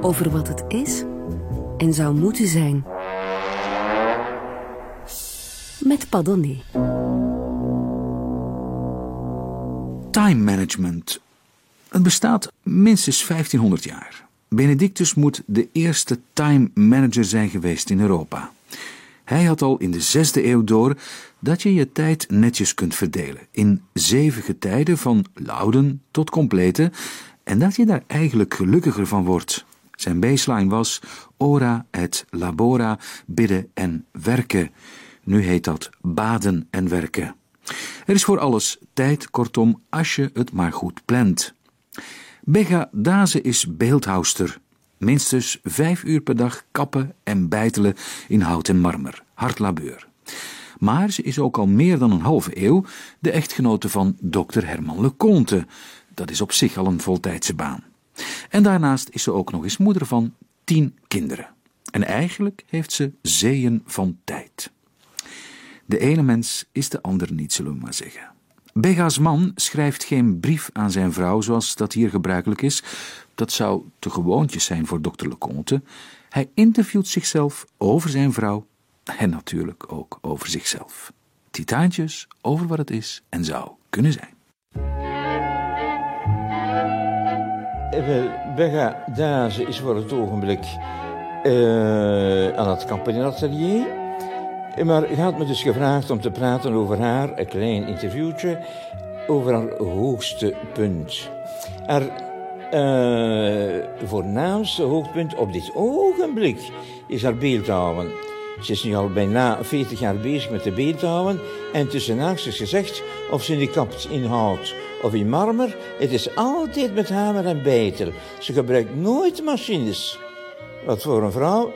Over wat het is en zou moeten zijn. Met Padonné. Time management. Het bestaat minstens 1500 jaar. Benedictus moet de eerste time manager zijn geweest in Europa. Hij had al in de zesde eeuw door dat je je tijd netjes kunt verdelen in zeven getijden van louden tot complete en dat je daar eigenlijk gelukkiger van wordt. Zijn baseline was ora et labora, bidden en werken. Nu heet dat baden en werken. Er is voor alles tijd, kortom, als je het maar goed plant. Bega Daze is beeldhouster. Minstens vijf uur per dag kappen en bijtelen in hout en marmer. Hard labeur. Maar ze is ook al meer dan een halve eeuw de echtgenote van dokter Herman Leconte. Dat is op zich al een voltijdse baan. En daarnaast is ze ook nog eens moeder van tien kinderen. En eigenlijk heeft ze zeeën van tijd. De ene mens is de ander niet, zullen we maar zeggen. Bega's man schrijft geen brief aan zijn vrouw zoals dat hier gebruikelijk is. Dat zou te gewoontjes zijn voor dokter Leconte. Hij interviewt zichzelf over zijn vrouw en natuurlijk ook over zichzelf. Titaantjes over wat het is en zou kunnen zijn. Bega Daze is voor het ogenblik uh, aan het campagneatelier. Maar had me dus gevraagd om te praten over haar, een klein interviewtje, over haar hoogste punt. Haar uh, voornaamste hoogtepunt op dit ogenblik is haar beeldhouden. Ze is nu al bijna 40 jaar bezig met de beeldhouden en tussen haakjes gezegd of ze die kapt in hout of in marmer, het is altijd met hamer en beitel. Ze gebruikt nooit machines. Wat voor een vrouw.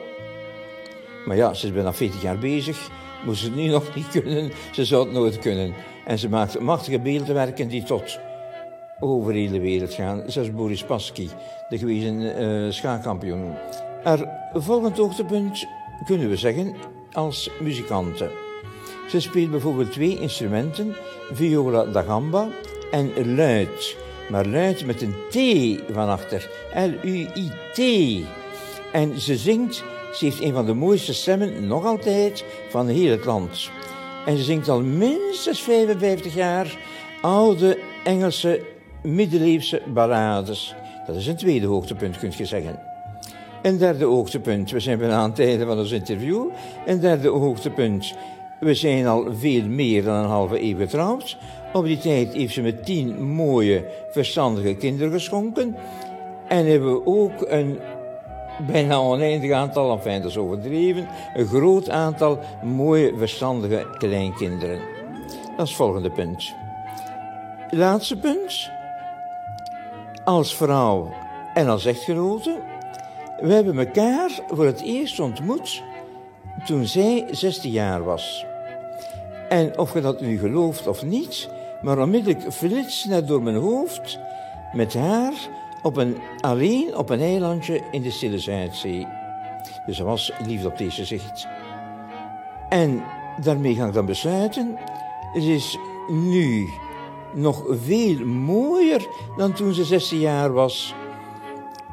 Maar ja, ze is bijna 40 jaar bezig. Moest ze het nu nog niet kunnen, ze zou het nooit kunnen. En ze maakt machtige beeldwerken die tot over hele wereld gaan. Zoals Boris Pasky, de gewezen uh, schaakkampioen. Haar volgend hoogtepunt kunnen we zeggen als muzikante. Ze speelt bijvoorbeeld twee instrumenten, viola da gamba en luid. Maar luid met een T van achter. L-U-I-T. En ze zingt, ze heeft een van de mooiste stemmen, nog altijd, van heel het land. En ze zingt al minstens 55 jaar oude Engelse middeleeuwse ballades. Dat is een tweede hoogtepunt, kunt je zeggen. Een derde hoogtepunt, we zijn bijna aan het einde van ons interview. Een derde hoogtepunt, we zijn al veel meer dan een halve eeuw getrouwd. Op die tijd heeft ze me tien mooie, verstandige kinderen geschonken. En hebben we ook een bijna oneindig aantal, enfin dat is overdreven, een groot aantal mooie, verstandige kleinkinderen. Dat is het volgende punt. Laatste punt. Als vrouw en als echtgenote. We hebben elkaar voor het eerst ontmoet toen zij 16 jaar was. En of je dat nu gelooft of niet, maar onmiddellijk flitste het door mijn hoofd met haar op een, alleen op een eilandje in de Stille Zuidzee. Dus dat was liefde op deze zicht. En daarmee ga ik dan besluiten, ze is nu nog veel mooier dan toen ze 16 jaar was.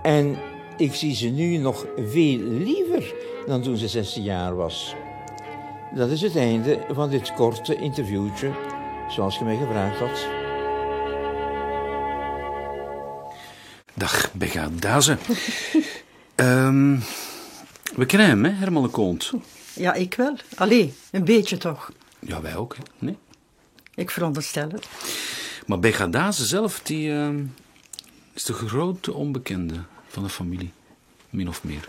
En ik zie ze nu nog veel liever dan toen ze 16 jaar was. Dat is het einde van dit korte interviewtje, zoals je mij gevraagd had. Dag, Bega Daze. um, we kennen hem, hè, Herman Leconte? Ja, ik wel. Allee, een beetje toch. Ja, wij ook, hè? Nee? Ik veronderstel het. Maar Bega Daze zelf, die uh, is de grote onbekende van de familie. Min of meer.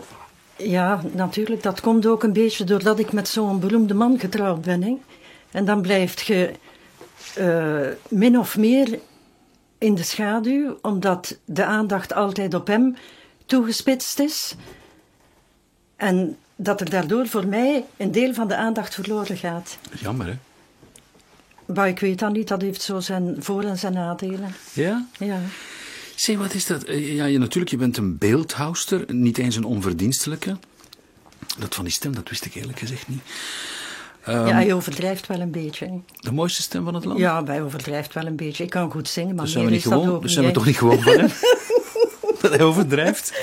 Ja, natuurlijk. Dat komt ook een beetje doordat ik met zo'n beroemde man getrouwd ben. Hè. En dan blijft je uh, min of meer in de schaduw, omdat de aandacht altijd op hem toegespitst is. En dat er daardoor voor mij een deel van de aandacht verloren gaat. Jammer, hè? Maar ik weet dat niet, dat heeft zo zijn voor- en zijn nadelen. Ja? Ja. Zeg, wat is dat? Eh, ja, je, natuurlijk, je bent een beeldhouster, niet eens een onverdienstelijke. Dat van die stem, dat wist ik eerlijk gezegd niet. Ehm, ja, hij overdrijft wel een beetje. De mooiste stem van het land? Ja, hij overdrijft wel een beetje. Ik kan goed zingen, maar Dus zijn meer dat gewoon, ook dus zijn we toch niet gewoon van hem? dat hij overdrijft.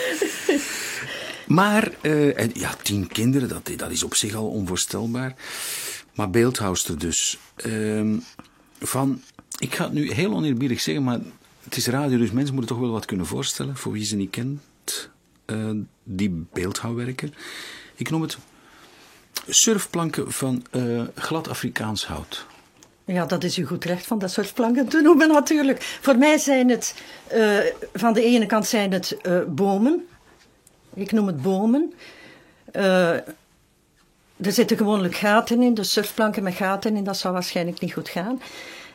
Maar, eh, en ja, tien kinderen, dat, dat is op zich al onvoorstelbaar. Maar beeldhouster dus. Ehm, van, ik ga het nu heel oneerbiedig zeggen, maar het is radio, dus mensen moeten toch wel wat kunnen voorstellen. Voor wie ze niet kent, eh, die beeldhouwwerker. Ik noem het surfplanken van eh, glad Afrikaans hout. Ja, dat is u goed recht van dat soort planken te noemen natuurlijk. Voor mij zijn het, eh, van de ene kant zijn het eh, bomen. Ik noem het bomen. Er zitten gewoonlijk gaten in, dus surfplanken met gaten in, dat zou waarschijnlijk niet goed gaan.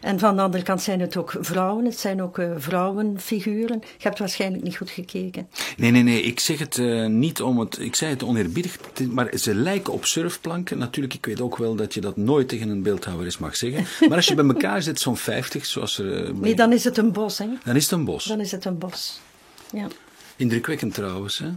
En van de andere kant zijn het ook vrouwen, het zijn ook eh, vrouwenfiguren. Je hebt waarschijnlijk niet goed gekeken. Nee, nee, nee. Ik zeg het eh, niet om het. Ik zei het oneerbiedig, maar ze lijken op surfplanken. Natuurlijk, ik weet ook wel dat je dat nooit tegen een beeldhouwer eens mag zeggen. Maar als je bij elkaar zit, zo'n 50, zoals er. eh, Nee, dan is het een bos, hè. dan is het een bos. Dan is het een bos. Ja. Indrukwekkend trouwens, hè?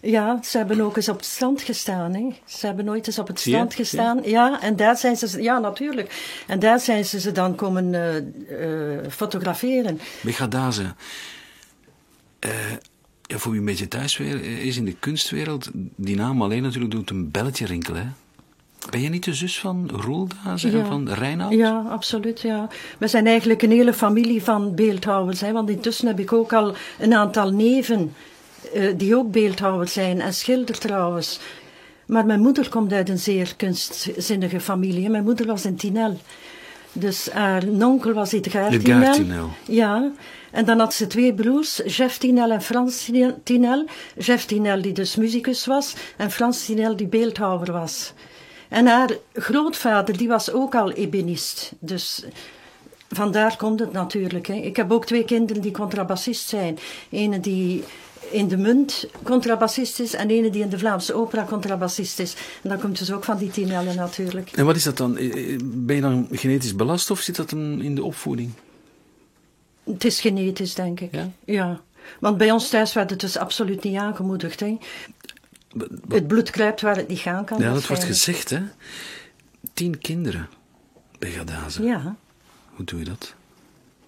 Ja, ze hebben ook eens op het strand gestaan. Hè. Ze hebben nooit eens op het je? strand gestaan. Ja. en daar zijn ze, ja natuurlijk. En daar zijn ze ze dan komen eh, eh, fotograferen. Begadaze. Eh ja, voor wie een beetje thuis weer is in de kunstwereld, die naam alleen natuurlijk doet een belletje rinkelen. Hè? Ben je niet de zus van Roel Daze en van Reinoud? Ja, absoluut. Ja. We zijn eigenlijk een hele familie van beeldhouwers. Hè, want intussen heb ik ook al een aantal neven die ook beeldhouwers zijn en schilder trouwens. Maar mijn moeder komt uit een zeer kunstzinnige familie. Mijn moeder was in Tinel. Dus haar nonkel was Edgar Edgar Tinel. Tinel. Ja, en dan had ze twee broers, Jeff Tinel en Frans Tinel. Jeff Tinel die dus muzikus was en Frans Tinel die beeldhouwer was. En haar grootvader die was ook al ebonist. Dus vandaar komt het natuurlijk. Hè. Ik heb ook twee kinderen die contrabassist zijn. Ene die in de Munt contrabassist is en ene die in de Vlaamse opera contrabassist is. En dan komt dus ook van die Tinellen natuurlijk. En wat is dat dan? Eh, eh, Ben je dan genetisch belast of zit dat dan in de opvoeding? Het is genetisch, denk ik. Ja? Ja. Want bij ons thuis werd het dus absoluut niet aangemoedigd. Hè. Het bloed kruipt waar het niet gaan kan. Ja, dat wordt gezegd, hè? Tien kinderen. Begadaze. Ja, Hoe doe je dat?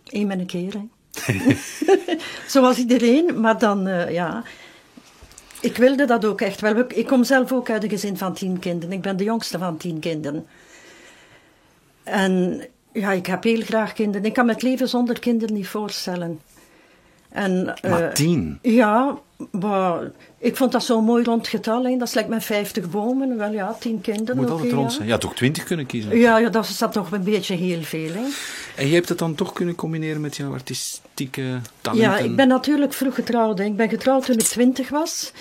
één met een keer. Hè. Zoals iedereen, maar dan, eh, ja... Ik wilde dat ook echt wel. Ik kom zelf ook uit een gezin van tien kinderen. Ik ben de jongste van tien kinderen. En ja, ik heb heel graag kinderen. Ik kan me het leven zonder kinderen niet voorstellen. En, Maar eh, tien? Ja, maar ik vond dat zo'n mooi rond getal. Hè. Dat is like met 50 bomen. Wel ja, tien kinderen. Moet altijd rond zijn. Ja, toch twintig kunnen kiezen. Ja, ja, dat is dat toch een beetje heel veel. Hè. En je hebt het dan toch kunnen combineren met jouw artistieke talenten? Ja, ik ben natuurlijk vroeg getrouwd. hè. Ik ben getrouwd toen ik 20 was.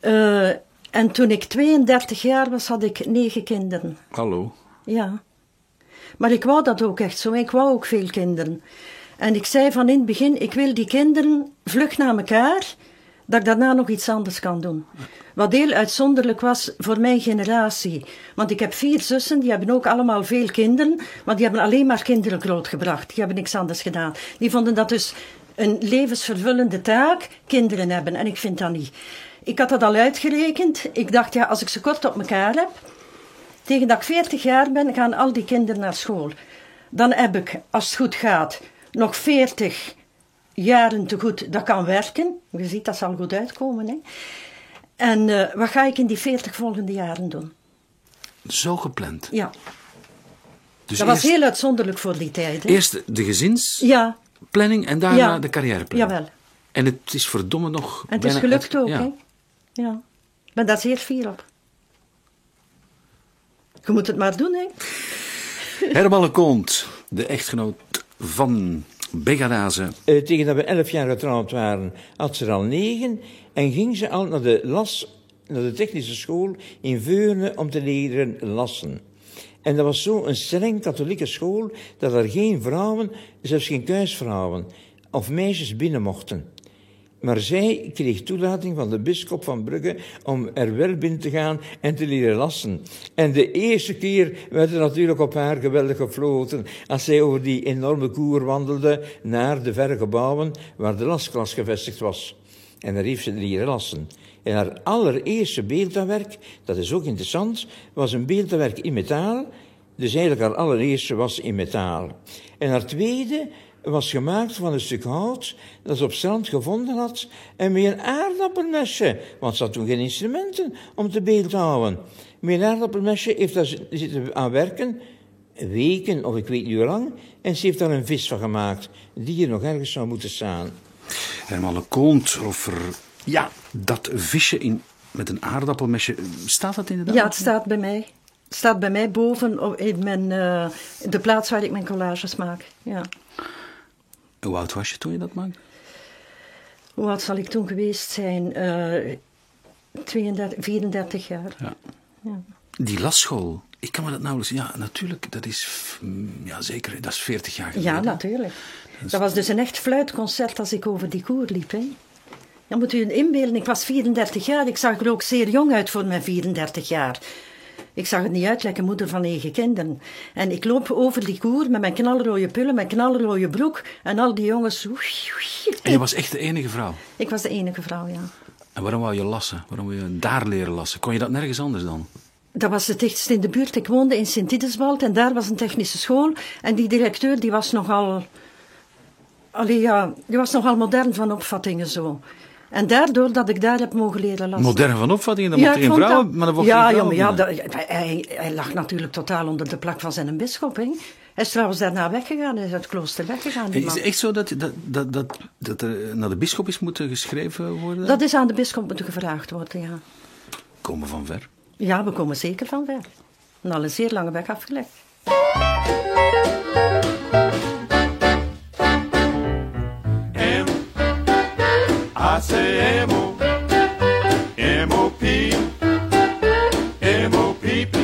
Eh, en toen ik 32 jaar was, had ik negen kinderen. Hallo. Ja. Maar ik wou dat ook echt zo. Ik wou ook veel kinderen. En ik zei van in het begin, ik wil die kinderen vlug na elkaar, dat ik daarna nog iets anders kan doen. Wat heel uitzonderlijk was voor mijn generatie. Want ik heb vier zussen, die hebben ook allemaal veel kinderen, maar die hebben alleen maar kinderen grootgebracht. Die hebben niks anders gedaan. Die vonden dat dus een levensvervullende taak, kinderen hebben. En ik vind dat niet. Ik had dat al uitgerekend. Ik dacht, ja, als ik ze kort op elkaar heb, tegen dat ik 40 jaar ben, gaan al die kinderen naar school. Dan heb ik, als het goed gaat, nog 40 jaren te goed dat kan werken. Je ziet, dat zal goed uitkomen. Hè? En eh, wat ga ik in die 40 volgende jaren doen? Zo gepland. Ja, Dus dat was heel uitzonderlijk voor die tijd. Hè? eerst de gezinsplanning Ja, en daarna Ja. de carrièreplanning. jawel. En het is verdomme nog... En het is gelukt uit- ook. ja. Hè? Ja. Ik ben daar zeer fier op. Je moet het maar doen, hè? Herman Leconte, de echtgenoot van Begadaze. Eh, tegen dat we elf jaar getrouwd waren, had ze er al negen en ging ze al naar de, las, naar de technische school in Veurne om te leren lassen. En dat was zo een streng katholieke school dat er geen vrouwen, zelfs geen kuisvrouwen of meisjes binnen mochten. Maar zij kreeg toelating van de bisschop van Brugge om er wel binnen te gaan en te leren lassen. En de eerste keer werd er natuurlijk op haar geweldig gefloten als zij over die enorme koer wandelde naar de verre gebouwen waar de lasklas gevestigd was. En daar heeft ze leren lassen. En haar allereerste beeldenwerk, dat is ook interessant, was een beeldenwerk in metaal. Dus eigenlijk haar allereerste was in metaal. En haar tweede was gemaakt van een stuk hout dat ze op strand gevonden had en met een aardappelmesje, want ze had toen geen instrumenten om te beeldhouden. Met een aardappelmesje heeft daar zitten aan werken, weken of ik weet niet hoe lang, en ze heeft daar een vis van gemaakt, die hier nog ergens zou moeten staan. Herman Leconte over ja, dat visje in, met een aardappelmesje. Staat dat inderdaad? Ja, het staat bij mij. Het staat bij mij boven op- in mijn, eh, de plaats waar ik mijn collages maak. Ja. Hoe oud was je toen je dat maakte? Hoe oud zal ik toen geweest zijn? Eh 32, 34 jaar. Ja. Die lasschool, ik kan me dat nauwelijks... Ja, natuurlijk, dat is... mm, Ja, zeker, dat is 40 jaar geleden. Ja, natuurlijk. Dat was dus een echt fluitconcert als ik over die koer liep. Hè. Dan moet u een inbeelden, ik was 34 jaar. Ik zag er ook zeer jong uit voor mijn 34 jaar. Ik zag het niet uit, lekker moeder van negen kinderen. En ik loop over die koer met mijn knalrode pullen, mijn knalrode broek. En al die jongens... En je was echt de enige vrouw. Ik was de enige vrouw, ja. En waarom wou je lassen? Waarom wou je daar leren lassen? Kon je dat nergens anders dan? Dat was het dichtst in de buurt. Ik woonde in Sint-Ideswald en daar was een technische school. En die directeur die was nogal... Allee, ja, die was nogal modern van opvattingen zo. En daardoor dat ik daar heb mogen leren lassen. Modern van opvattingen, dan Ja, mocht ik geen vrouwen, dat- maar dan mocht ja, ja, dat- hij, hij lag natuurlijk totaal onder de plak van zijn bisschop. Hè. Hij is trouwens daarna weggegaan, hij is uit het klooster weggegaan. Is het echt zo dat, dat, dat, dat, dat er naar de bisschop is moeten geschreven worden? Dat is aan de bisschop moeten gevraagd worden, ja. Komen van ver. Ja, we komen zeker van ver. En al een zeer lange weg afgelegd. I say M-O. M-O-P. M-O-P-P.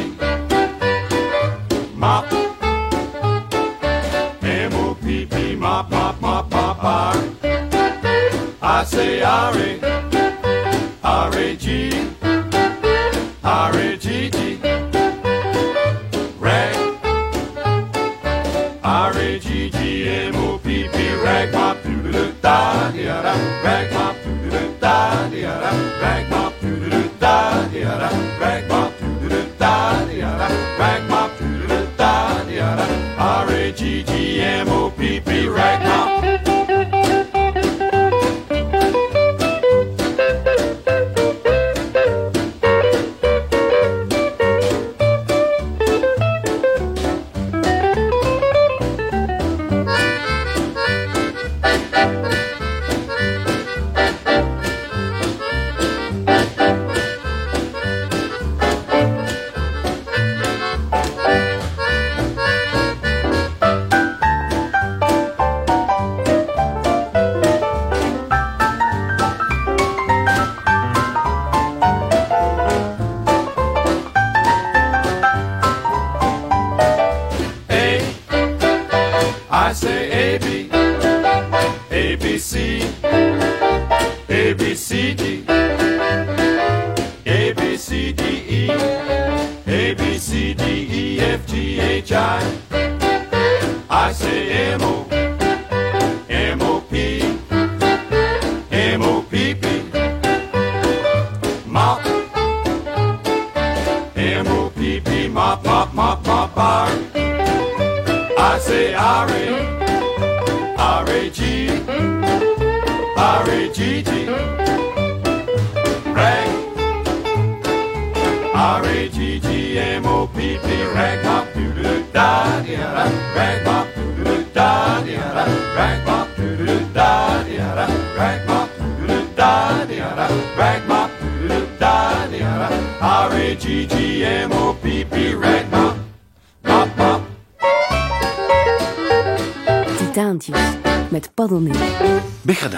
Mop. M-O-P-P. Mop, mop, mop, mop, R. I say R-A. R-A-G. R-A-G-G. Rag. R-A-G-G-M-O-P-P, rag mop, doo-doo-doo, da da rag mop,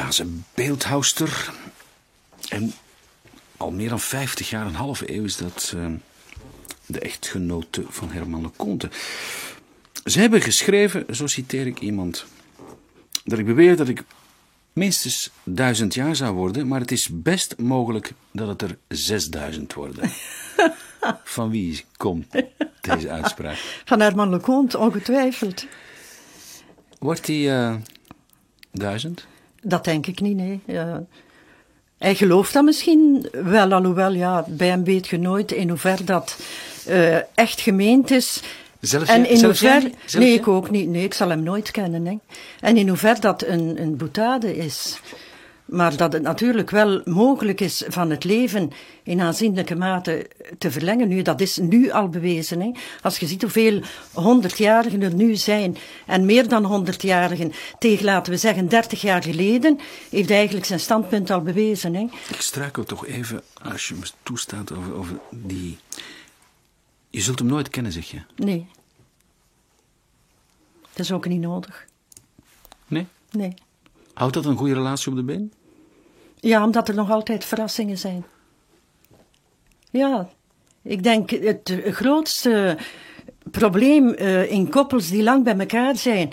Begadaze, beeldhouster. En al meer dan 50 jaar, een halve eeuw, is dat eh, de echtgenote van Herman Leconte. Ze hebben geschreven, zo citeer ik iemand, dat ik beweer dat ik minstens duizend jaar zou worden, maar het is best mogelijk dat het er 6000 worden. Van wie komt deze uitspraak? Van Herman Leconte, ongetwijfeld. Wordt die eh, duizend? Dat denk ik niet, nee. Ja. Hij gelooft dat misschien wel, alhoewel, ja, bij hem weet je nooit in hoeverre dat eh, echt gemeend is. Zelfs en in? Zelfs Nee, ik ook niet. Nee, ik zal hem nooit kennen. Hè. En in hoeverre dat een, een boetade is. Maar dat het natuurlijk wel mogelijk is van het leven in aanzienlijke mate te verlengen. Nu, dat is nu al bewezen. Hè. Als je ziet hoeveel honderdjarigen er nu zijn, en meer dan honderdjarigen, tegen, laten we zeggen, dertig jaar geleden, heeft eigenlijk zijn standpunt al bewezen. Hè. Ik struikel toch even, als je me toestaat, over, over die... Je zult hem nooit kennen, zeg je? Nee. Dat is ook niet nodig. Nee? Nee. Houdt dat een goede relatie op de been? Ja, omdat er nog altijd verrassingen zijn. Ja, ik denk het grootste probleem eh, in koppels die lang bij elkaar zijn,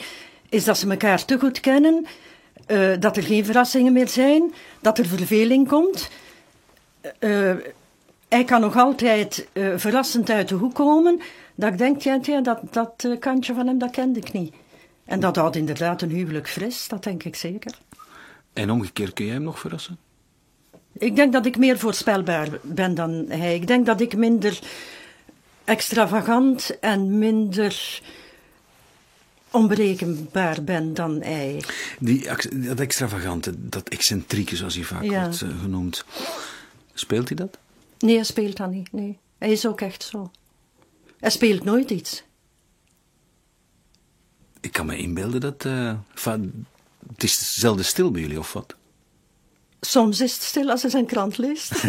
is dat ze elkaar te goed kennen, eh, dat er geen verrassingen meer zijn, dat er verveling komt. Eh, hij kan nog altijd verrassend uit de hoek komen, dat ik denk, ja, dat, dat kantje van hem, dat kende ik niet. En dat houdt inderdaad een huwelijk fris, dat denk ik zeker. En omgekeerd, kun jij hem nog verrassen? Ik denk dat ik meer voorspelbaar ben dan hij. Ik denk dat ik minder extravagant en minder onberekenbaar ben dan hij. Die, dat extravagante, dat excentrieke, zoals hij vaak Ja. wordt eh, genoemd. Speelt hij dat? Nee, hij speelt dat niet. Nee. Hij is ook echt zo. Hij speelt nooit iets. Ik kan me inbeelden dat... va- het is zelden stil bij jullie, of wat? Soms is het stil als hij zijn krant leest.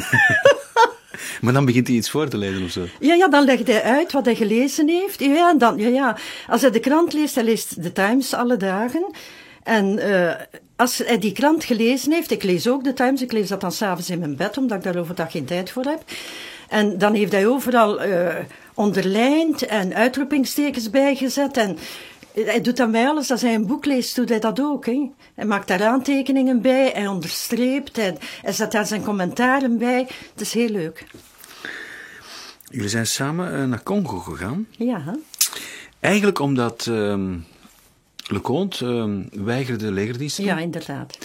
Maar dan begint hij iets voor te lezen of zo. Ja, ja, dan legt hij uit wat hij gelezen heeft. Ja, en dan, ja, ja. Als hij de krant leest, hij leest de Times alle dagen. En eh, als hij die krant gelezen heeft, ik lees ook de Times, ik lees dat dan s'avonds in mijn bed, omdat ik daar overdag geen tijd voor heb. En dan heeft hij overal eh, onderlijnd en uitroepingstekens bijgezet. En hij doet dan bij alles, als hij een boek leest, doet hij dat ook. Hè. Hij maakt daar aantekeningen bij, hij onderstreept, hij, hij zet daar zijn commentaren bij. Het is heel leuk. Jullie zijn samen eh, naar Congo gegaan. Ja, hè? Eigenlijk omdat ehm Leconte ehm, weigerde legerdienst ja inderdaad.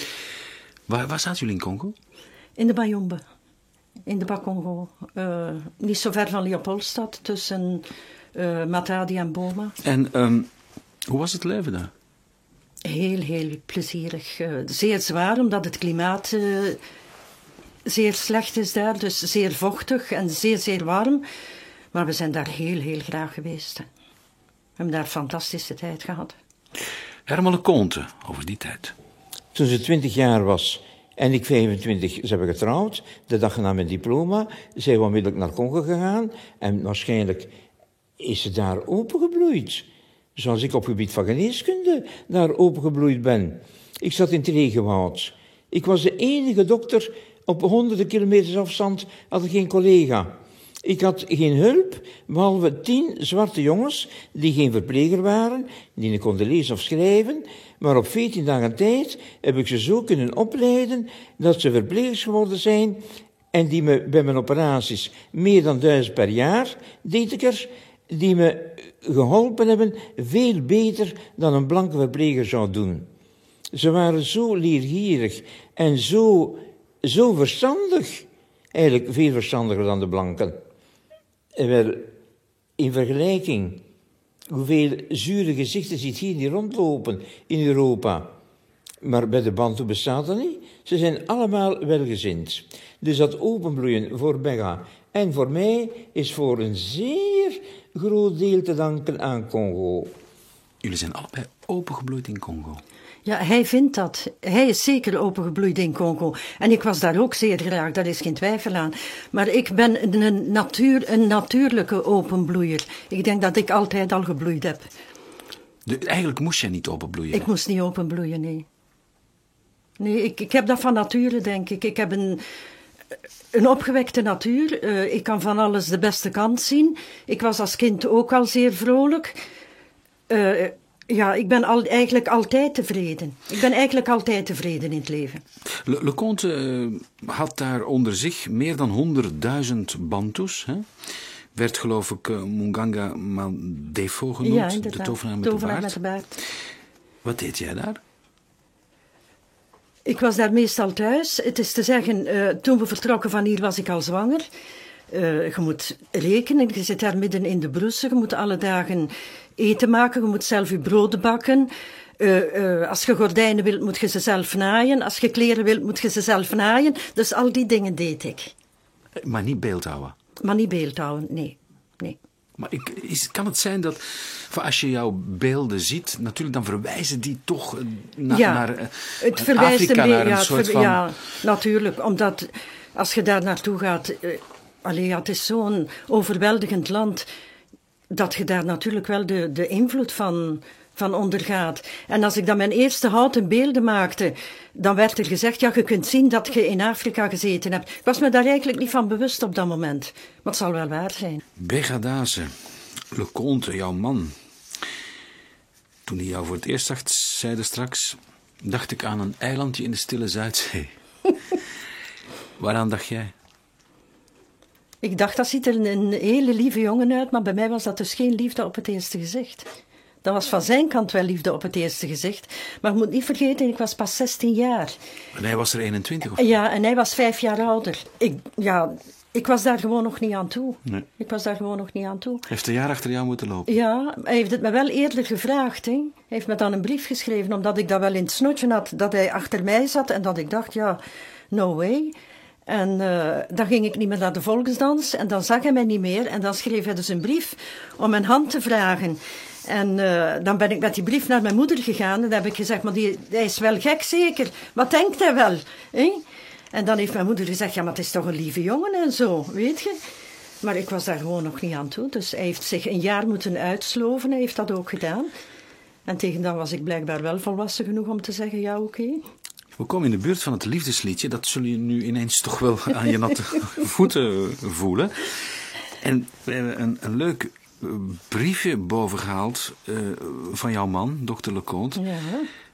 Waar, waar zaten jullie in Congo? In de Bayombe. In de Bakongo. Eh, niet zo ver van Leopoldstad, tussen eh, Matadi en Boma. En ehm, hoe was het leven daar? Heel, heel plezierig. Eh, zeer zwaar, omdat het klimaat eh, zeer slecht is daar. Dus zeer vochtig en zeer, zeer warm. Maar we zijn daar heel, heel graag geweest. We hebben daar fantastische tijd gehad. Herman Leconte, over die tijd. Toen ze 20 jaar was en ik 25, ze hebben getrouwd. De dag na mijn diploma zijn we onmiddellijk naar Congo gegaan. En waarschijnlijk is ze daar opengebloeid. Zoals ik op gebied van geneeskunde daar opengebloeid ben. Ik zat in het regenwoud. Ik was de enige dokter op honderden kilometers afstand, had ik geen collega. Ik had geen hulp, behalve tien zwarte jongens die geen verpleger waren, die niet konden lezen of schrijven, maar op veertien dagen tijd heb ik ze zo kunnen opleiden dat ze verplegers geworden zijn en die me bij mijn operaties meer dan duizend per jaar deed ik er, die me geholpen hebben veel beter dan een blanke verpleger zou doen. Ze waren zo leergierig en zo, zo verstandig. Eigenlijk veel verstandiger dan de blanken. En wel, in vergelijking, hoeveel zure gezichten ziet hier niet rondlopen in Europa. Maar bij de Bantu bestaat dat niet. Ze zijn allemaal welgezind. Dus dat openbloeien voor Bega en voor mij is voor een zeer groot deel te danken aan Congo. Jullie zijn allebei opengebloeid in Congo. Ja, hij vindt dat. Hij is zeker opengebloeid in Congo. En ik was daar ook zeer graag, daar is geen twijfel aan. Maar ik ben een, natuur, een natuurlijke openbloeier. Ik denk dat ik altijd al gebloeid heb. De- eigenlijk moest jij niet openbloeien. Ik moest niet openbloeien, nee. Nee, ik, ik heb dat van nature, denk ik. Ik heb een, een opgewekte natuur. Eh, ik kan van alles de beste kant zien. Ik was als kind ook al zeer vrolijk. Eh, ja, ik ben al, eigenlijk altijd tevreden. Ik ben eigenlijk altijd tevreden in het leven. Le eh, had daar onder zich meer dan 100.000 Bantus. Hè? Werd geloof ik Munganga Mandefo genoemd, ja, de tovenaar met de Tovenaar baard. met de baard. Wat deed jij daar? Ik was daar meestal thuis. Het is te zeggen, eh, toen we vertrokken van hier was ik al zwanger. Eh, je moet rekenen, je zit daar midden in de broessen. Je moet alle dagen eten maken, je moet zelf je broden bakken. Eh, als je gordijnen wilt, moet je ze zelf naaien. Als je kleren wilt, moet je ze zelf naaien. Dus al die dingen deed ik. Maar niet beeldhouden. Maar niet beeldhouden, nee. nee. Maar ik, is, kan het zijn dat als je jouw beelden ziet, natuurlijk dan verwijzen die toch eh, na- ja, naar eh, het verwijst Afrika, naar een Ja, het soort ver- van... ja, natuurlijk. Omdat als je daar naartoe gaat. allee, ja, het is zo'n overweldigend land. Dat je daar natuurlijk wel de, de invloed van, van ondergaat. En als ik dan mijn eerste houten beelden maakte. dan werd er gezegd: ja, je kunt zien dat je in Afrika gezeten hebt. Ik was me daar eigenlijk niet van bewust op dat moment. Maar het zal wel waar zijn. Begadaze, Leconte, jouw man. Toen hij jou voor het eerst zag, zeide straks, dacht ik aan een eilandje in de stille Zuidzee. Waaraan dacht jij? Ik dacht, dat ziet er een hele lieve jongen uit, maar bij mij was dat dus geen liefde op het eerste gezicht. Dat was van zijn kant wel liefde op het eerste gezicht. Maar je moet niet vergeten, ik was pas 16 jaar. En hij was er 21 of Ja, en hij was vijf jaar ouder. Ik, ja, ik was daar gewoon nog niet aan toe. Nee. Ik was daar gewoon nog niet aan toe. Heeft een jaar achter jou moeten lopen. Ja, hij heeft het me wel eerder gevraagd. Hè. Hij heeft me dan een brief geschreven, omdat ik dat wel in het snotje had, dat hij achter mij zat. En dat ik dacht, ja, no way. En eh, dan ging ik niet meer naar de volksdans en dan zag hij mij niet meer. En dan schreef hij dus een brief om mijn hand te vragen. En eh, dan ben ik met die brief naar mijn moeder gegaan en dan heb ik gezegd, maar die, hij is wel gek zeker. Wat denkt hij wel? En dan heeft mijn moeder gezegd, ja, maar het is toch een lieve jongen en zo, weet je. Maar ik was daar gewoon nog niet aan toe. Dus hij heeft zich een jaar moeten uitsloven. Hij heeft dat ook gedaan. En tegen dan was ik blijkbaar wel volwassen genoeg om te zeggen, ja, oké. We komen in de buurt van het liefdesliedje. Dat zul je nu ineens toch wel aan je natte voeten voelen. En een, een leuk briefje bovengehaald eh, van jouw man, dokter Leconte. Ja,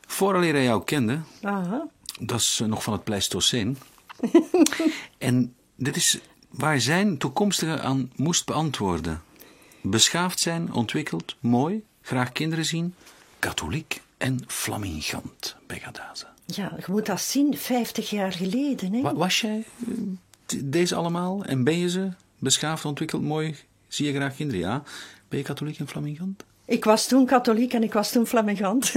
Vooraleer hij jou kende, aha. dat is eh, nog van het Pleistoceen. en dit is waar zijn toekomstige aan moest beantwoorden. Beschaafd zijn, ontwikkeld, mooi, graag kinderen zien, katholiek en flamingant, Begadaze. Ja, je moet dat zien, 50 jaar geleden. Hè? Wa- Was jij eh, deze allemaal en ben je ze? Beschaafd, ontwikkeld, mooi, zie je graag kinderen? Ja. Ben je katholiek en flamingant? Ik was toen katholiek en ik was toen flamingant.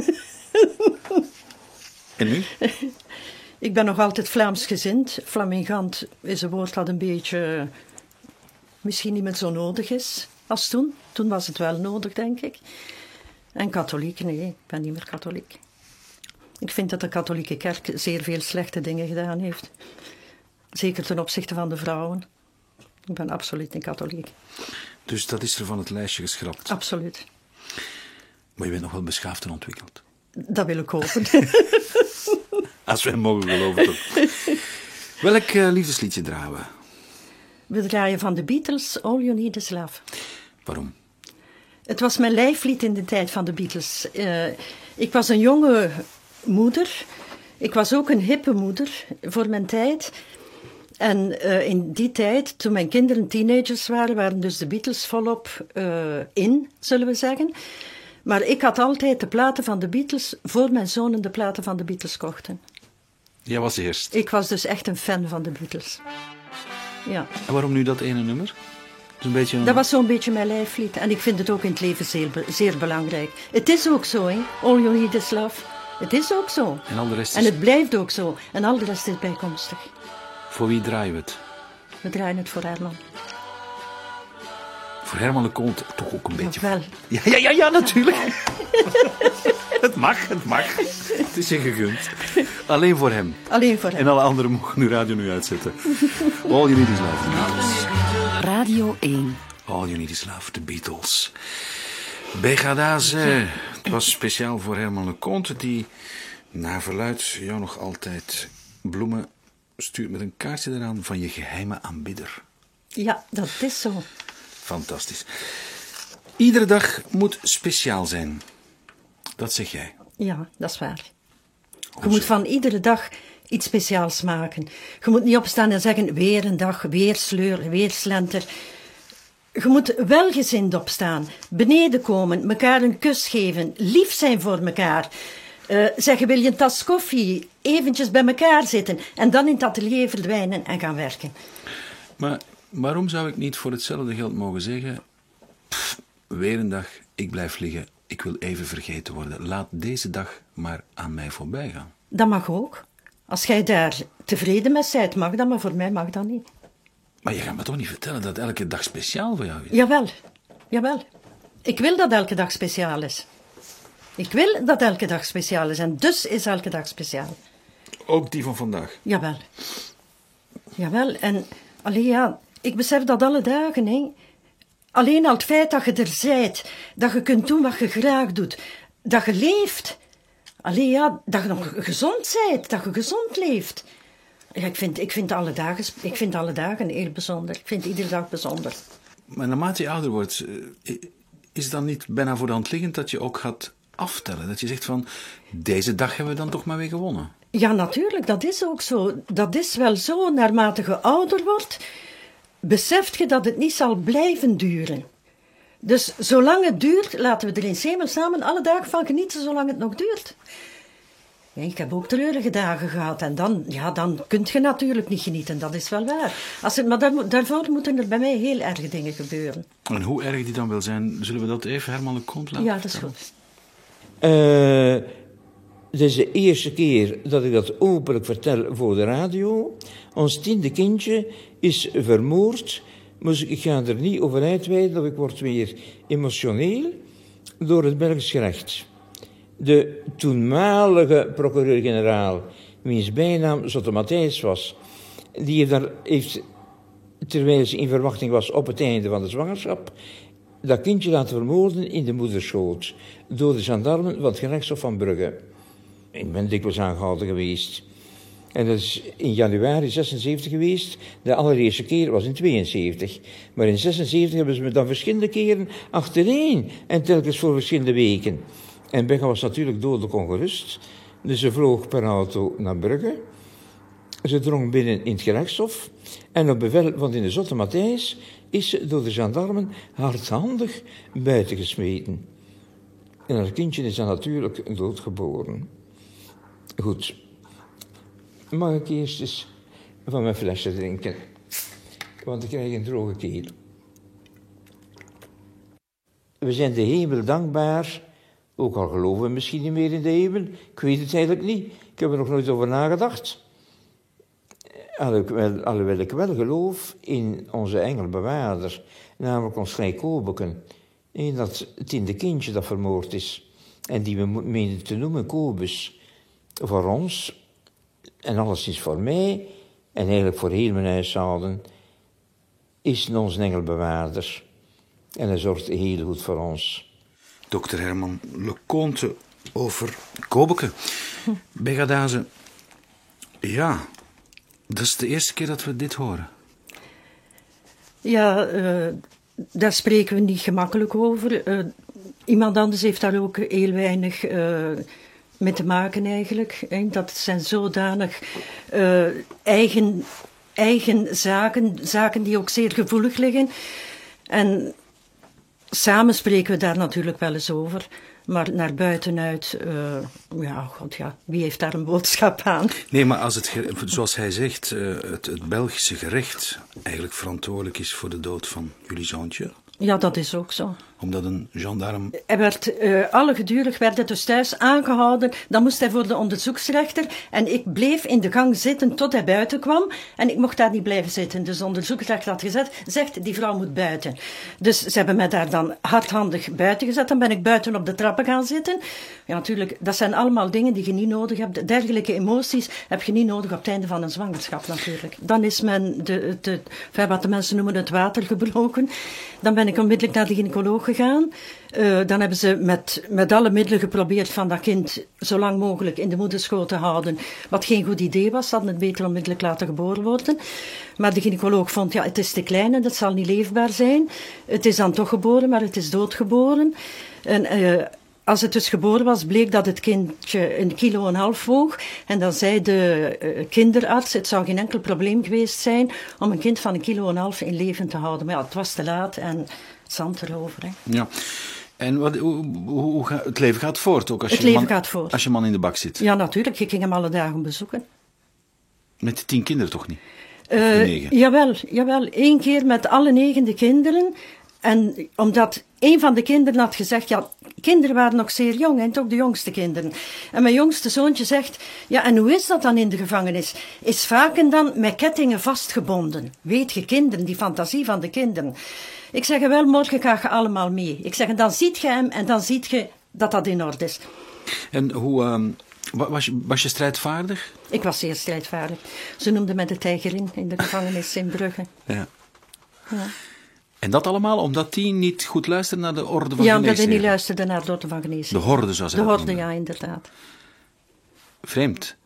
En nu? ik ben nog altijd Vlaamsgezind. Flamingant is een woord dat een beetje eh, misschien niet meer zo nodig is als toen. Toen was het wel nodig, denk ik. En katholiek, nee, ik ben niet meer katholiek. Ik vind dat de katholieke kerk zeer veel slechte dingen gedaan heeft. Zeker ten opzichte van de vrouwen. Ik ben absoluut een katholiek. Dus dat is er van het lijstje geschrapt. Absoluut. Maar je bent nog wel beschaafd en ontwikkeld. Dat wil ik hopen. Als wij mogen geloven toch. Welk eh, liefdesliedje draaien we? We draaien van de Beatles All You Need Is Love. Waarom? Het was mijn lijflied in de tijd van de Beatles. Eh, ik was een jonge moeder. Ik was ook een hippe moeder voor mijn tijd. En eh, in die tijd, toen mijn kinderen teenagers waren, waren dus de Beatles volop eh, in, zullen we zeggen. Maar ik had altijd de platen van de Beatles voor mijn zonen de platen van de Beatles kochten. Jij was eerst. Ik was dus echt een fan van de Beatles. Ja. En waarom nu dat ene nummer? Dat is een beetje een... Dat was zo'n beetje mijn lijflied. En ik vind het ook in het leven zeer, be- zeer belangrijk. Het is ook zo, hè. All you need is love. Het is ook zo. En al de rest En het blijft ook zo. En al de rest is bijkomstig. Voor wie draaien we het? We draaien het voor Herman. Voor Herman Leconte toch ook een beetje. Wel. Ja, ja, ja, ja, natuurlijk. het mag, het mag. Het is je gegund. Alleen voor hem. Alleen voor hem. En alle anderen mogen nu radio nu uitzetten. All You Need Is Love, The Beatles. Radio 1. All You Need Is Love, The Beatles. Begadaze. Het was speciaal voor Herman Leconte, die naar verluid jou nog altijd bloemen stuurt met een kaartje eraan van je geheime aanbidder. Ja, dat is zo. Fantastisch. Iedere dag moet speciaal zijn. Dat zeg jij. Ja, dat is waar. Je moet van iedere dag iets speciaals maken. Je moet niet opstaan en zeggen, weer een dag, weer sleur, weer slenter. Je moet welgezind opstaan, beneden komen, elkaar een kus geven, lief zijn voor elkaar. Eh, zeggen, wil je een tas koffie? Eventjes bij elkaar zitten. En dan in het atelier verdwijnen en gaan werken. Maar waarom zou ik niet voor hetzelfde geld mogen zeggen... "Pff, weer een dag, ik blijf liggen, ik wil even vergeten worden. Laat deze dag maar aan mij voorbij gaan. Dat mag ook. Als jij daar tevreden mee bent, mag dat, maar voor mij mag dat niet. Maar je gaat me toch niet vertellen dat elke dag speciaal voor jou is? Jawel, jawel. Ik wil dat elke dag speciaal is. Ik wil dat elke dag speciaal is en dus is elke dag speciaal. Ook die van vandaag. Jawel. Jawel, en alleen ja, ik besef dat alle dagen, hè. Alleen al het feit dat je er zijt, dat je kunt doen wat je graag doet, dat je leeft. Alleen ja, dat je nog gezond bent, dat je gezond leeft. Ja, ik, vind, ik, vind alle dagen, ik vind alle dagen heel bijzonder. Ik vind iedere dag bijzonder. Maar naarmate je ouder wordt, eh, is het dan niet bijna voor de hand liggend dat je ook gaat aftellen? Dat je zegt van, deze dag hebben we dan toch maar weer gewonnen. Ja, natuurlijk, dat is ook zo. Dat is wel zo, naarmate je ouder wordt, beseft je dat het niet zal blijven duren. Dus zolang het duurt, laten we er in Semel samen alle dagen van genieten, zolang het nog duurt. Ja, ik heb ook treurige dagen gehad en dan, ja, dan kun je natuurlijk niet genieten, dat is wel waar. Als het, maar daar, daarvoor moeten er bij mij heel erge dingen gebeuren. En hoe erg die dan wil zijn, zullen we dat even Herman de Kont laten Ja, dat is goed. Eh, dit is de eerste keer dat ik dat openlijk vertel voor de radio. Ons tiende kindje is vermoord. Ik ga er niet over uitweiden, of ik word weer emotioneel door het Belgisch gerecht. De toenmalige procureur-generaal, wiens bijnaam Zotte Matthijs was, die heeft, daar, heeft, terwijl ze in verwachting was op het einde van de zwangerschap, dat kindje laten vermoorden in de moederschoot door de gendarmen van het gerechtshof van Brugge. Ik ben dikwijls aangehouden geweest. En dat is in januari 76 geweest. De allereerste keer was in 72. Maar in 76 hebben ze me dan verschillende keren achtereen. En telkens voor verschillende weken. En Becca was natuurlijk dodelijk ongerust. Dus ze vloog per auto naar Brugge. Ze drong binnen in het gerechtshof. En op bevel van de Zotte Matthijs is ze door de gendarmen hardhandig buiten gesmeten. En haar kindje is dan natuurlijk doodgeboren. Goed. Mag ik eerst eens van mijn flesje drinken? Want ik krijg een droge keel. We zijn de hemel dankbaar. Ook al geloven we misschien niet meer in de hemel. Ik weet het eigenlijk niet. Ik heb er nog nooit over nagedacht. Alhoewel, ik wel geloof in onze engelbewaarder, namelijk ons vrij In dat tiende kindje dat vermoord is. En die we mo- menen te noemen Kobus. Voor ons, en alleszins voor mij, en eigenlijk voor heel mijn huishouden, is onze engelbewaarder. En hij zorgt heel goed voor ons. Dokter Herman Leconte over Kobeke. Begadaze. Ja, dat is de eerste keer dat we dit horen. Ja, eh, daar spreken we niet gemakkelijk over. Eh, iemand anders heeft daar ook heel weinig eh, mee te maken eigenlijk. Dat zijn zodanig eh, eigen, eigen zaken, zaken die ook zeer gevoelig liggen. En samen spreken we daar natuurlijk wel eens over. Maar naar buitenuit, eh, ja, god ja, wie heeft daar een boodschap aan? Nee, maar als het, zoals hij zegt, eh, het, het Belgische gerecht eigenlijk verantwoordelijk is voor de dood van jullie zoontje, Ja, dat is ook zo. Omdat een gendarm. Hij werd, eh, alle gedurig werd dus thuis aangehouden. Dan moest hij voor de onderzoeksrechter. En ik bleef in de gang zitten tot hij buiten kwam. En ik mocht daar niet blijven zitten. Dus de onderzoeksrechter had gezet, zegt, die vrouw moet buiten. Dus ze hebben mij daar dan hardhandig buiten gezet. Dan ben ik buiten op de trappen gaan zitten. Ja, natuurlijk, dat zijn allemaal dingen die je niet nodig hebt. Dergelijke emoties heb je niet nodig op het einde van een zwangerschap natuurlijk. Dan is men, de, de, wat de mensen noemen, het water gebroken. Dan ben ik onmiddellijk naar de gynaecoloog gegaan. Eh, dan hebben ze met, met alle middelen geprobeerd van dat kind zo lang mogelijk in de moederschoot te houden. Wat geen goed idee was. Ze hadden het beter onmiddellijk laten geboren worden. Maar de gynaecoloog vond, ja, het is te klein en dat zal niet leefbaar zijn. Het is dan toch geboren, maar het is doodgeboren. En eh, als het dus geboren was, bleek dat het kindje een kilo en een half woog. En dan zei de eh, kinderarts, het zou geen enkel probleem geweest zijn om een kind van een kilo en een half in leven te houden. Maar ja, het was te laat en zand erover. Hè. Ja. En wat, hoe, hoe, het leven gaat voort ook als Het je leven man, gaat voort. Als je man in de bak zit. Ja, natuurlijk. Ik ging hem alle dagen bezoeken. Met de tien kinderen toch niet? Negen? jawel, jawel. Eén keer met alle negen de kinderen. En omdat een van de kinderen had gezegd, ja, kinderen waren nog zeer jong, en toch de jongste kinderen. En mijn jongste zoontje zegt, ja, en hoe is dat dan in de gevangenis? Is vaken dan met kettingen vastgebonden? Weet je, kinderen, die fantasie van de kinderen. Ik zeg, wel, morgen ga je allemaal mee. Ik zeg, dan ziet je hem en dan ziet je dat dat in orde is. En hoe, ehm, wa- was, je, was je strijdvaardig? Ik was zeer strijdvaardig. Ze noemden me de tijgerin in de gevangenis in Brugge. Ja. En dat allemaal omdat die niet goed luisterde naar de orde van Ja, omdat hij niet luisterde naar de orde van genezing. De horde, zoals De hij dat horde, noemde. ja, inderdaad. Vreemd.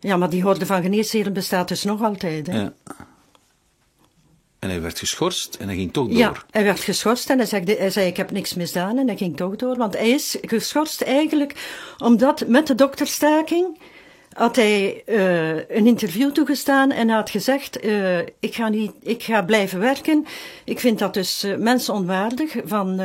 Ja, maar die horde van geneesheren bestaat dus nog altijd. Hè? Ja. Werd geschorst en hij ging toch door. Ja, hij werd geschorst en hij zei, hij zei, ik heb niks misdaan en hij ging toch door. Want hij is geschorst eigenlijk omdat met de dokterstaking had hij eh, een interview toegestaan en had gezegd, eh, ik, ga niet, ik ga blijven werken. Ik vind dat dus uh, mensonwaardig van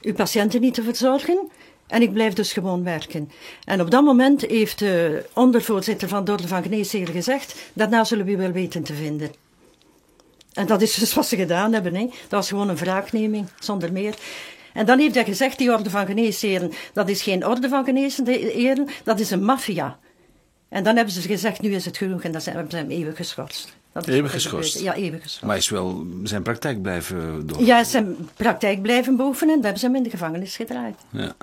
uw patiënten niet te verzorgen. En ik blijf dus gewoon werken. En op dat moment heeft de ondervoorzitter van Dorde van Geneesheren gezegd, daarna zullen we u wel weten te vinden. En dat is dus wat ze gedaan hebben. Hè. Dat was gewoon een wraakneming, zonder meer. En dan heeft hij gezegd, die orde van geneesheren, dat is geen orde van geneesheren, dat is een maffia. En dan hebben ze gezegd, nu is het genoeg en dan zijn we hem eeuwig geschorst. Dat eeuwig geschorst? Ja, eeuwig geschorst. Maar hij is wel zijn praktijk blijven door. Ja, zijn praktijk blijven boven en dat hebben ze hem in de gevangenis gedraaid. Ja.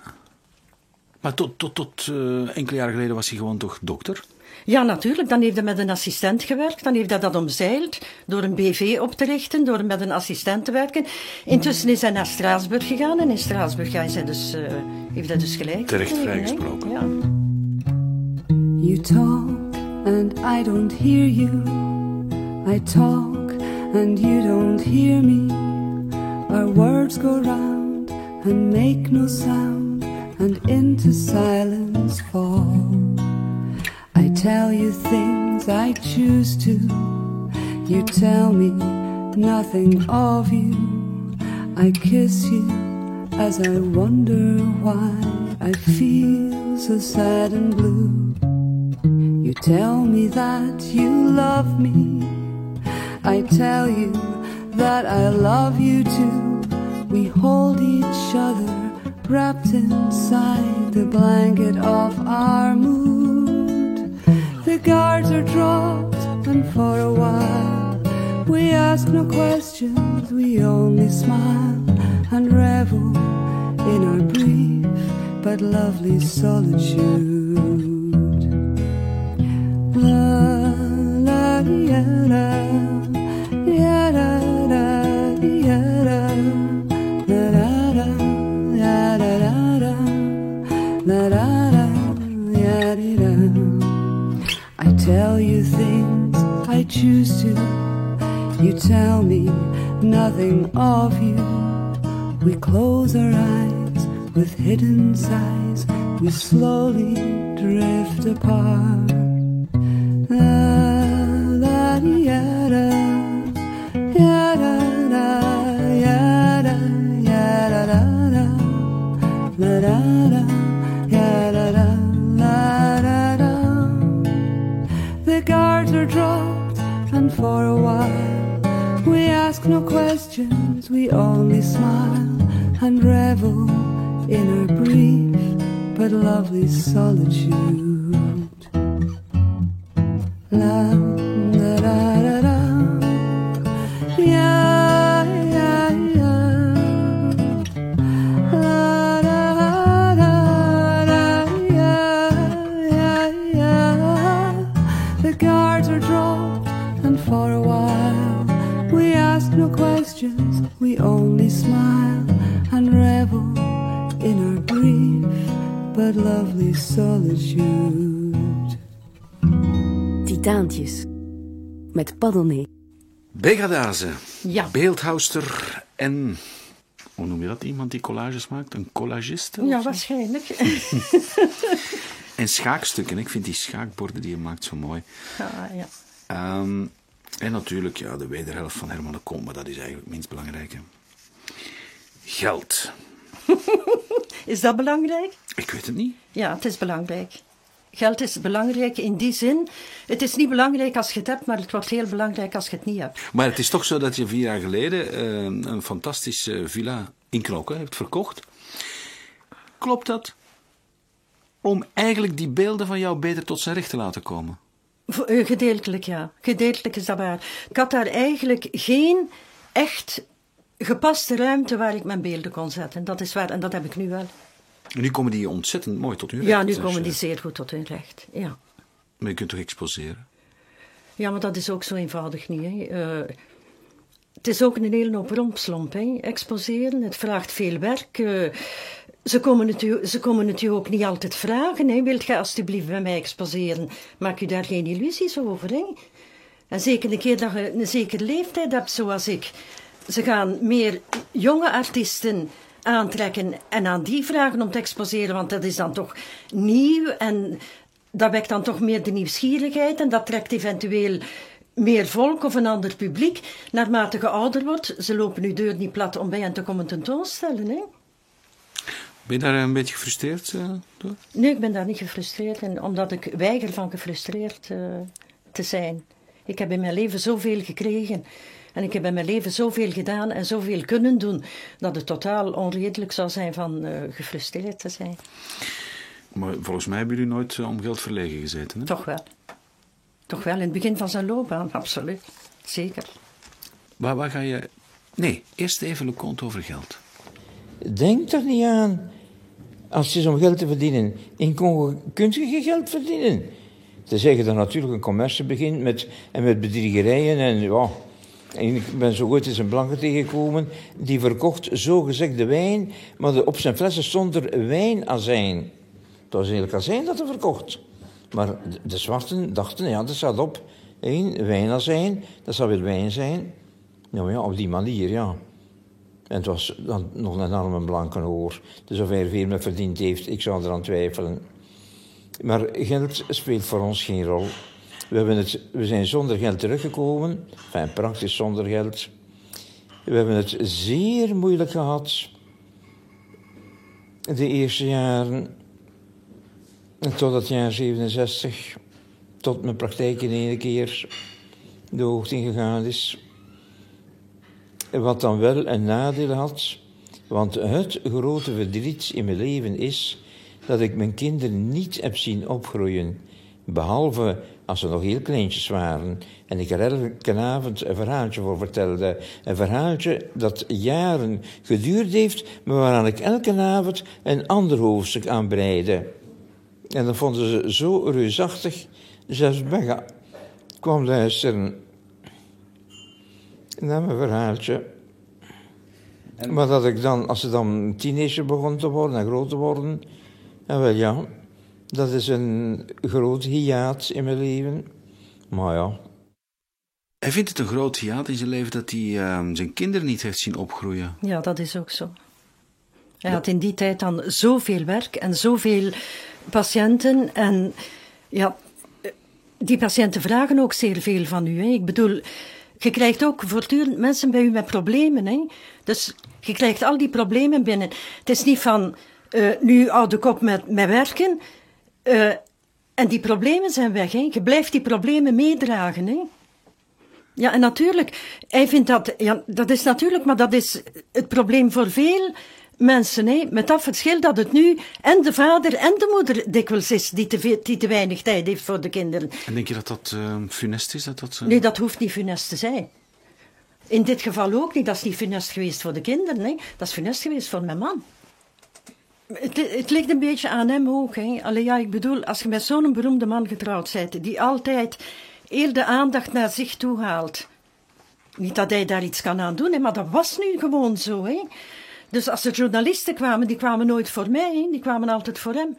Maar tot, tot, tot uh, enkele jaren geleden was hij gewoon toch dokter? Ja, natuurlijk. Dan heeft hij met een assistent gewerkt. Dan heeft hij dat omzeild door een BV op te richten, door met een assistent te werken. Intussen is hij naar Straatsburg gegaan en in Straatsburg ja, is hij dus, uh, heeft hij dus gelijk. Terecht vrijgesproken. Ja. You talk and I don't hear you. I talk and you don't hear me. Our words go round and make no sound and into silence fall. Tell you things I choose to. You tell me nothing of you. I kiss you as I wonder why I feel so sad and blue. You tell me that you love me. I tell you that I love you too. We hold each other wrapped inside the blanket of our mood. Guards are dropped, and for a while we ask no questions, we only smile and revel in our brief but lovely solitude. La la ya la tell you things I choose to. You tell me nothing of you. We close our eyes with hidden sighs. We slowly drift apart. For a while we ask no questions. We only smile and revel in our brief but lovely solitude. La lovely solitude. Titaantjes. Met Paddelnee. Begadaze. Ja. Beeldhouster en... Hoe noem je dat? Iemand die collages maakt? Een collagiste? Ja, waarschijnlijk. En schaakstukken. Ik vind die schaakborden die je maakt zo mooi. Ah, ja. Ehm, en natuurlijk ja, de wederhelft van Herman de Kom, maar dat is eigenlijk het minst belangrijke. Geld. Is dat belangrijk? Ik weet het niet. Ja, het is belangrijk. Geld is belangrijk in die zin. Het is niet belangrijk als je het hebt, maar het wordt heel belangrijk als je het niet hebt. Maar het is toch zo dat je vier jaar geleden eh, een fantastische villa in Knokken hebt verkocht. Klopt dat? Om eigenlijk die beelden van jou beter tot zijn recht te laten komen. Eh, Gedeeltelijk, ja. Gedeeltelijk is dat waar. Ik had daar eigenlijk geen echt gepaste ruimte waar ik mijn beelden kon zetten. Dat is waar, en dat heb ik nu wel. En nu komen die ontzettend mooi tot hun recht. Ja, nu komen die zeer goed tot hun recht. Ja. Maar je kunt toch exposeren? Ja, maar dat is ook zo eenvoudig niet. Hè. Eh, het is ook een hele hoop rompslomp, hè. exposeren. Het vraagt veel werk. eh, ze, komen het u, ze komen het u ook niet altijd vragen. Hè. Wilt je alstublieft bij mij exposeren? Maak je daar geen illusies over. Hè. En zeker een keer dat je een zekere leeftijd hebt, zoals ik. Ze gaan meer jonge artiesten aantrekken en aan die vragen om te exposeren, want dat is dan toch nieuw en dat wekt dan toch meer de nieuwsgierigheid en dat trekt eventueel meer volk of een ander publiek. Naarmate je ouder wordt, ze lopen nu deur niet plat om bij hen te komen tentoonstellen. Hè? Ben je daar een beetje gefrustreerd eh, door? Nee, ik ben daar niet gefrustreerd in, omdat ik weiger van gefrustreerd eh, te zijn. Ik heb in mijn leven zoveel gekregen. En ik heb in mijn leven zoveel gedaan en zoveel kunnen doen, dat het totaal onredelijk zou zijn van eh, gefrustreerd te zijn. Maar volgens mij hebben jullie nooit eh, om geld verlegen gezeten. Hè? Toch wel. Toch wel, in het begin van zijn loopbaan, absoluut. Zeker. Waar, waar ga je... Nee, eerst even een kont over geld. Denk er niet aan. Als het is om geld te verdienen. In Congo kun je geen geld verdienen. Te zeggen dat natuurlijk een commercie begint met, en met bedriegerijen en ja. En ik ben zo ooit eens een blanke tegengekomen, die verkocht zogezegd de wijn, maar op zijn flessen stond er wijnazijn. Het was eigenlijk azijn dat hij verkocht. Maar de, zwarten dachten, ja, dat staat op. Eén, wijnazijn, dat zou wel wijn zijn. Nou ja, op die manier, ja. En het was dan nog een arme blanke hoor. Dus of hij er veel mee verdiend heeft, ik zou eraan twijfelen. Maar geld speelt voor ons geen rol. We, hebben het, we zijn zonder geld teruggekomen. Enfin, praktisch zonder geld. We hebben het zeer moeilijk gehad. De eerste jaren. Tot het jaar 67. Tot mijn praktijk in één keer de hoogte ingegaan is. Wat dan wel een nadeel had, want het grote verdriet in mijn leven is dat ik mijn kinderen niet heb zien opgroeien. Behalve als ze nog heel kleintjes waren en ik er elke avond een verhaaltje voor vertelde. Een verhaaltje dat jaren geduurd heeft, maar waaraan ik elke avond een ander hoofdstuk aan breide. En dat vonden ze zo reusachtig, zelfs Begga kwam luisteren naar mijn verhaaltje. Maar dat ik dan, als ze dan teenager begon te worden en groot te worden, en wel ja, dat is een groot hiaat in mijn leven. Maar ja, Hij vindt het een groot hiaat in zijn leven dat hij eh, zijn kinderen niet heeft zien opgroeien. Ja, dat is ook zo. Hij had in die tijd dan zoveel werk en zoveel patiënten. En ja, die patiënten vragen ook zeer veel van u. Hè. Ik bedoel, je krijgt ook voortdurend mensen bij u met problemen. Hè. Dus je krijgt al die problemen binnen. Het is niet van, eh, nu houd ik op met, met werken. Eh, en die problemen zijn weg. Hè. Je blijft die problemen meedragen. Hè. Ja, en natuurlijk, hij vindt dat, ja, dat is natuurlijk, maar dat is het probleem voor veel mensen, hè, met dat verschil dat het nu en de vader en de moeder dikwijls is die te, die te weinig tijd heeft voor de kinderen. En denk je dat dat eh, funest is? Dat dat, eh, Nee, dat hoeft niet funest te zijn. In dit geval ook niet, dat is niet funest geweest voor de kinderen, hè. dat is funest geweest voor mijn man. Het, het ligt een beetje aan hem ook. Hè. Allee, ja, ik bedoel, als je met zo'n beroemde man getrouwd bent, die altijd heel de aandacht naar zich toe haalt. Niet dat hij daar iets kan aan doen, hè, maar dat was nu gewoon zo. Hè. Dus als er journalisten kwamen, die kwamen nooit voor mij, hè, die kwamen altijd voor hem.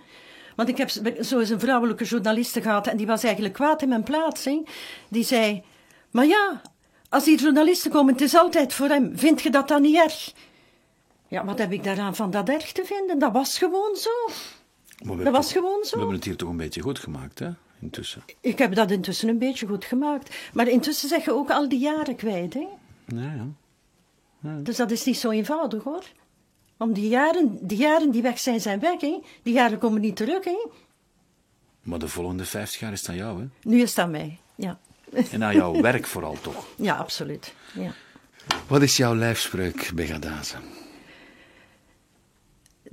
Want ik heb zo eens een vrouwelijke journaliste gehad en die was eigenlijk kwaad in mijn plaats. Hè. Die zei, maar ja, als die journalisten komen, het is altijd voor hem. Vind je dat dan niet erg? Ja, wat heb ik daaraan van dat erg te vinden? Dat was gewoon zo. we Dat was toch- gewoon We zo. hebben het hier toch een beetje goed gemaakt, hè? Intussen. Ik heb dat intussen een beetje goed gemaakt. Maar intussen zeg je ook al die jaren kwijt, hè? Ja, ja. Dus dat is niet zo eenvoudig, hoor. Om die jaren, die jaren die weg zijn, zijn weg. Hè. Die jaren komen niet terug. Hè. Maar de volgende 50 jaar is aan jou, hè? Nu is het aan mij. Ja, En aan jouw werk vooral toch. ja absoluut. Ja. Wat is jouw lijfspreuk, Begadaze?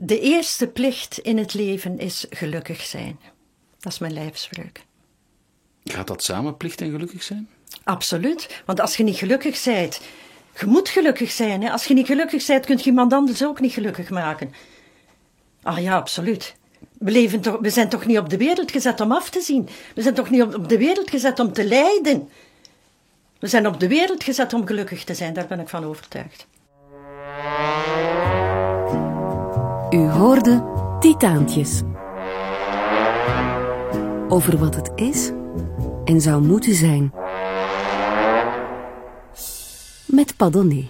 De eerste plicht in het leven is gelukkig zijn. Dat is mijn lijfspreuk. Gaat dat samen, plicht en gelukkig zijn? Absoluut. Want als je niet gelukkig bent, je moet gelukkig zijn. Hè? Als je niet gelukkig bent, kun je iemand anders ook niet gelukkig maken. Ah ja, absoluut. We, leven toch, we zijn toch niet op de wereld gezet om af te zien. We zijn toch niet op, op de wereld gezet om te lijden. We zijn op de wereld gezet om gelukkig te zijn, daar ben ik van overtuigd. U hoorde Titaantjes. Over wat het is en zou moeten zijn. Met Padonné.